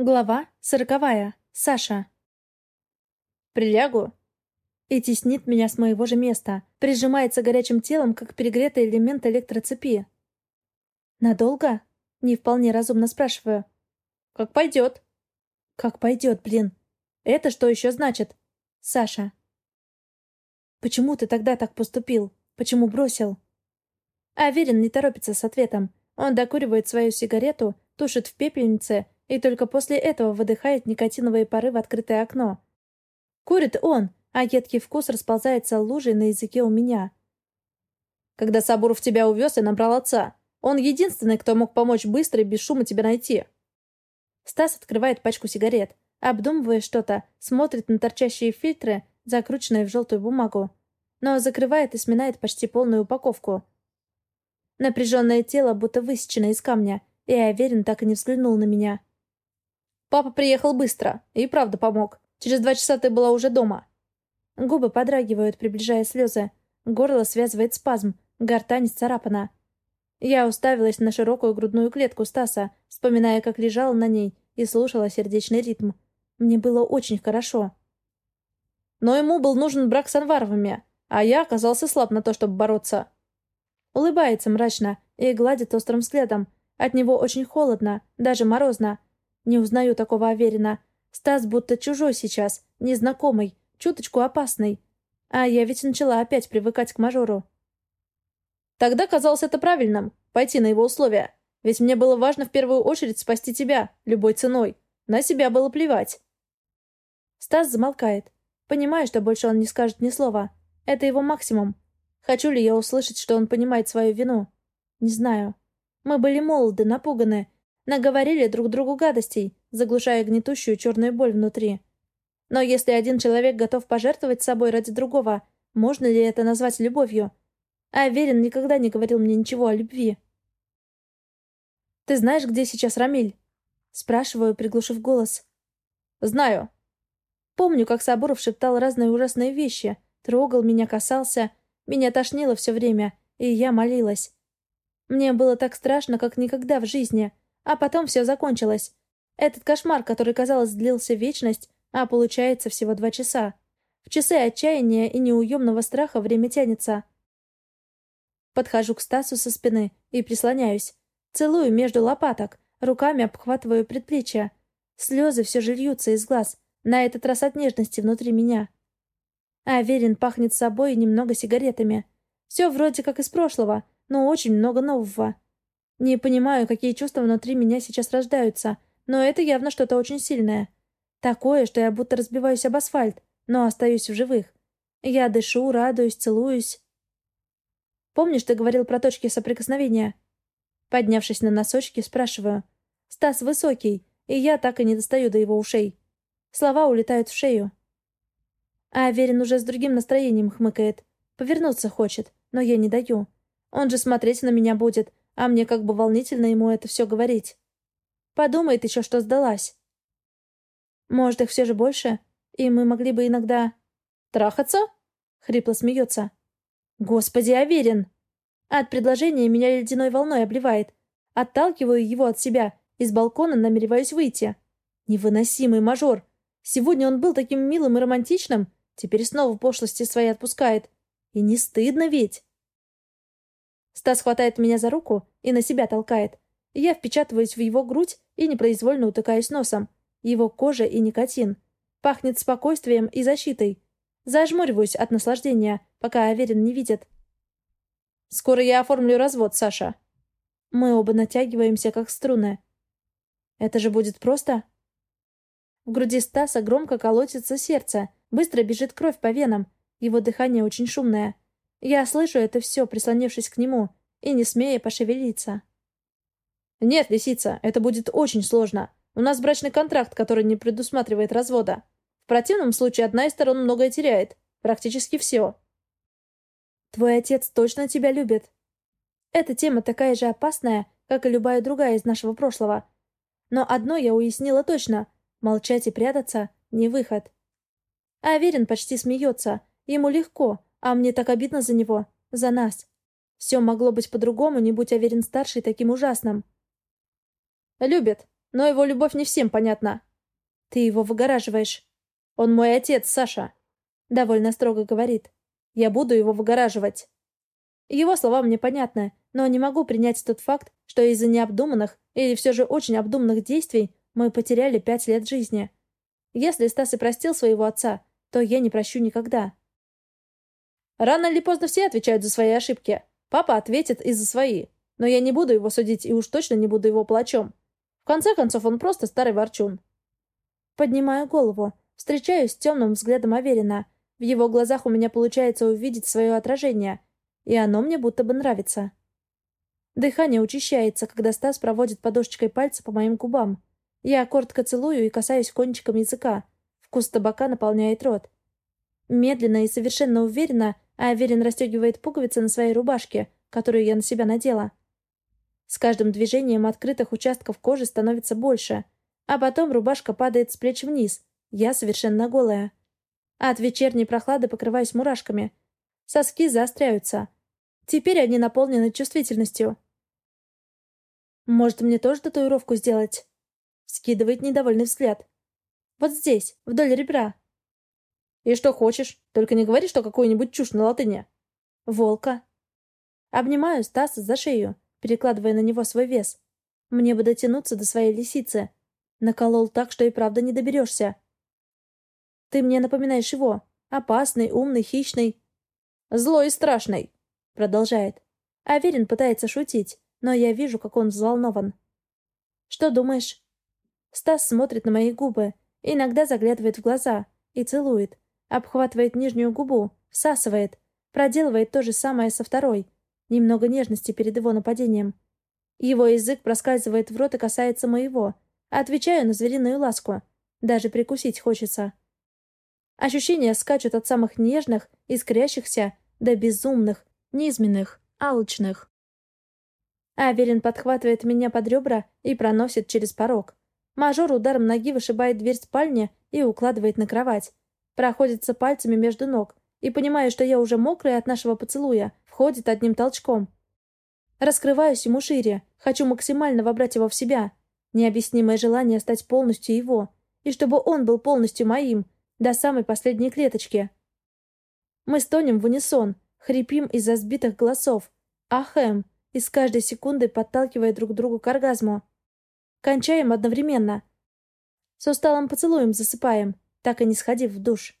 Глава сороковая. Саша. Прилягу. И теснит меня с моего же места, прижимается горячим телом, как перегретый элемент электроцепи. «Надолго?» — не вполне разумно спрашиваю. «Как пойдет». «Как пойдет, блин. Это что еще значит?» «Саша». «Почему ты тогда так поступил? Почему бросил?» Аверин не торопится с ответом. Он докуривает свою сигарету, тушит в пепельнице — и только после этого выдыхает никотиновые пары в открытое окно. Курит он, а едкий вкус расползается лужей на языке у меня. Когда Сабуров тебя увез и набрал отца, он единственный, кто мог помочь быстро и без шума тебя найти. Стас открывает пачку сигарет, обдумывая что-то, смотрит на торчащие фильтры, закрученные в желтую бумагу, но закрывает и сминает почти полную упаковку. Напряженное тело будто высечено из камня, и Аверин так и не взглянул на меня. Папа приехал быстро и правда помог. Через два часа ты была уже дома. Губы подрагивают, приближая слезы. Горло связывает спазм, гортань царапана. Я уставилась на широкую грудную клетку Стаса, вспоминая, как лежала на ней и слушала сердечный ритм. Мне было очень хорошо. Но ему был нужен брак с Анваровыми, а я оказался слаб на то, чтобы бороться. Улыбается мрачно и гладит острым взглядом. От него очень холодно, даже морозно. Не узнаю такого Аверина. Стас будто чужой сейчас, незнакомый, чуточку опасный. А я ведь начала опять привыкать к мажору. Тогда казалось это правильным, пойти на его условия. Ведь мне было важно в первую очередь спасти тебя, любой ценой. На себя было плевать. Стас замолкает. Понимаю, что больше он не скажет ни слова. Это его максимум. Хочу ли я услышать, что он понимает свою вину? Не знаю. Мы были молоды, напуганы, Наговорили друг другу гадостей, заглушая гнетущую черную боль внутри. Но если один человек готов пожертвовать собой ради другого, можно ли это назвать любовью? А Верин никогда не говорил мне ничего о любви. «Ты знаешь, где сейчас Рамиль?» Спрашиваю, приглушив голос. «Знаю». Помню, как Сабуров шептал разные ужасные вещи, трогал меня, касался. Меня тошнило все время, и я молилась. Мне было так страшно, как никогда в жизни — а потом все закончилось. Этот кошмар, который, казалось, длился вечность, а получается всего два часа. В часы отчаяния и неуемного страха время тянется. Подхожу к Стасу со спины и прислоняюсь. Целую между лопаток, руками обхватываю предплечья. Слезы все же льются из глаз, на этот раз от нежности внутри меня. Аверин пахнет собой и немного сигаретами. Все вроде как из прошлого, но очень много нового. Не понимаю, какие чувства внутри меня сейчас рождаются, но это явно что-то очень сильное. Такое, что я будто разбиваюсь об асфальт, но остаюсь в живых. Я дышу, радуюсь, целуюсь. Помнишь, ты говорил про точки соприкосновения? Поднявшись на носочки, спрашиваю. Стас высокий, и я так и не достаю до его ушей. Слова улетают в шею. А Аверин уже с другим настроением хмыкает. Повернуться хочет, но я не даю. Он же смотреть на меня будет, а мне как бы волнительно ему это все говорить. Подумает еще, что сдалась. Может, их все же больше? И мы могли бы иногда... «Трахаться?» — хрипло смеется. «Господи, Аверин!» От предложения меня ледяной волной обливает. Отталкиваю его от себя и с балкона намереваюсь выйти. Невыносимый мажор. Сегодня он был таким милым и романтичным, теперь снова пошлости свои отпускает. И не стыдно ведь? Стас хватает меня за руку и на себя толкает. Я впечатываюсь в его грудь и непроизвольно утыкаюсь носом. Его кожа и никотин. Пахнет спокойствием и защитой. Зажмуриваюсь от наслаждения, пока Аверин не видит. «Скоро я оформлю развод, Саша». Мы оба натягиваемся, как струны. «Это же будет просто?» В груди Стаса громко колотится сердце, быстро бежит кровь по венам. Его дыхание очень шумное. Я слышу это все, прислонившись к нему, и не смея пошевелиться. «Нет, лисица, это будет очень сложно. У нас брачный контракт, который не предусматривает развода. В противном случае одна из сторон многое теряет. Практически все». «Твой отец точно тебя любит?» Эта тема такая же опасная, как и любая другая из нашего прошлого. Но одно я уяснила точно — молчать и прятаться — не выход. Аверин почти смеется. Ему легко, а мне так обидно за него, за нас. Все могло быть по-другому, не будь Аверин-старший таким ужасным. «Любит», Но его любовь не всем понятна. Ты его выгораживаешь. Он мой отец, Саша. Довольно строго говорит. Я буду его выгораживать. Его слова мне понятны, но не могу принять тот факт, что из-за необдуманных или все же очень обдуманных действий мы потеряли пять лет жизни. Если Стас и простил своего отца, то я не прощу никогда. Рано или поздно все отвечают за свои ошибки. Папа ответит и за свои. Но я не буду его судить и уж точно не буду его плачом. В конце концов, он просто старый ворчун. Поднимаю голову, встречаюсь с темным взглядом Аверина. В его глазах у меня получается увидеть свое отражение, и оно мне будто бы нравится. Дыхание учащается, когда Стас проводит подушечкой пальца по моим губам. Я коротко целую и касаюсь кончиком языка. Вкус табака наполняет рот. Медленно и совершенно уверенно Аверин расстегивает пуговицы на своей рубашке, которую я на себя надела. С каждым движением открытых участков кожи становится больше, а потом рубашка падает с плеч вниз, я совершенно голая. От вечерней прохлады покрываюсь мурашками. Соски заостряются. Теперь они наполнены чувствительностью. «Может, мне тоже татуировку сделать?» Скидывает недовольный взгляд. «Вот здесь, вдоль ребра». «И что хочешь? Только не говори, что какую-нибудь чушь на латыни». «Волка». Обнимаю Стаса за шею, перекладывая на него свой вес. Мне бы дотянуться до своей лисицы. Наколол так, что и правда не доберешься. Ты мне напоминаешь его. Опасный, умный, хищный. Злой и страшный, продолжает. Аверин пытается шутить, но я вижу, как он взволнован. Что думаешь? Стас смотрит на мои губы, иногда заглядывает в глаза и целует, обхватывает нижнюю губу, всасывает, проделывает то же самое со второй. Немного нежности перед его нападением. Его язык проскальзывает в рот и касается моего. Отвечаю на звериную ласку. Даже прикусить хочется. Ощущения скачут от самых нежных, искрящихся, до безумных, низменных, алчных. Аверин подхватывает меня под ребра и проносит через порог. Мажор ударом ноги вышибает дверь спальни и укладывает на кровать. Проходится пальцами между ног и, понимая, что я уже мокрая от нашего поцелуя, входит одним толчком. Раскрываюсь ему шире, хочу максимально вобрать его в себя. Необъяснимое желание стать полностью его, и чтобы он был полностью моим, до самой последней клеточки. Мы стонем в унисон, хрипим из-за сбитых голосов, ахем, и с каждой секундой подталкивая друг другу к оргазму. Кончаем одновременно. С усталым поцелуем засыпаем, так и не сходив в душ.